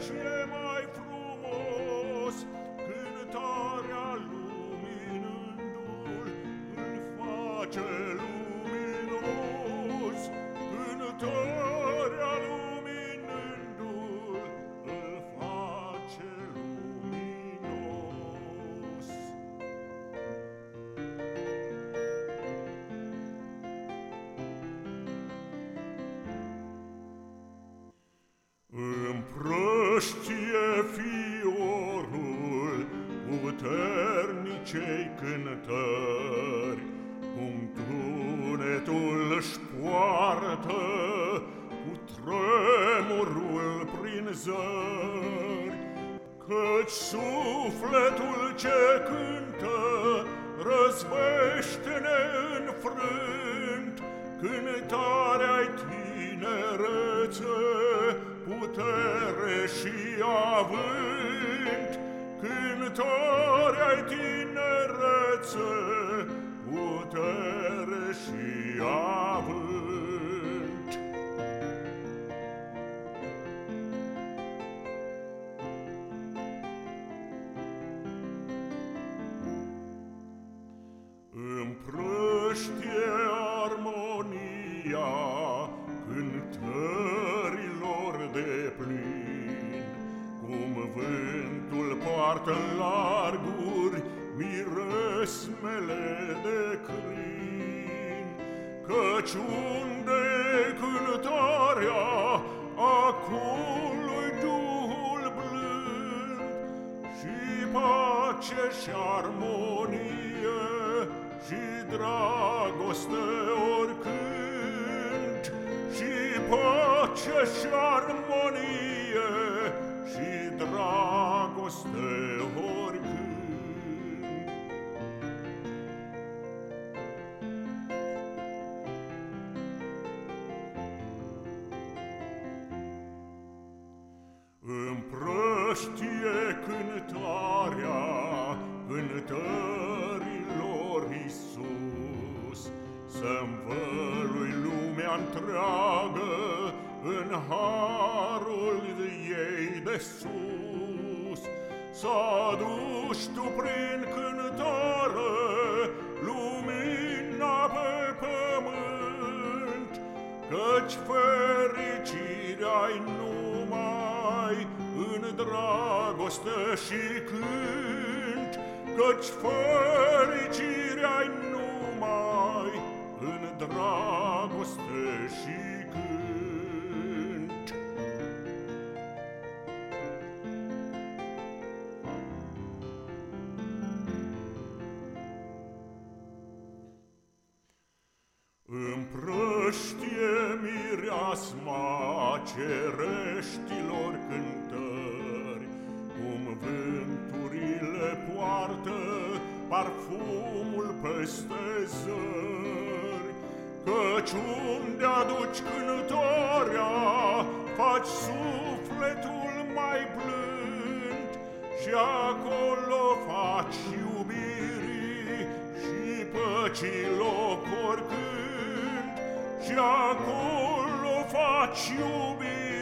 ce mai frumos, cântarea luminându-l îl. Împrăștie fiorul puternicei cântări, Cum tunetul își poartă cu tremurul prin zări, Căci sufletul ce cântă răzbește neînfrânt Cântarea-i tinerețe, putere și avânt, cântări ai tinerețe, putere și avânt. Vântul poartă în larguri miresmele de crin, Căci unde cântarea, acolo Duhul blând Și pace și armonie și dragoste oricând Și pace și armonie și dragoste Împrăștie cântarea cântărilor Iisus, Să-nvălui lumea întreagă în harul ei de sus. Să aduci tu prin cântare lumina pe pământ, Căci fericirea-i numai în dragoste și cânt, Căci fericirea-i numai în dragoste și cânt. Împrăștie mireasma cereștilor cântări, Cum vânturile poartă parfumul peste zări, Căci unde aduci cântarea, faci sufletul mai blând. Și acolo faci iubirii și păcii loc oricând Și acolo faci iubiri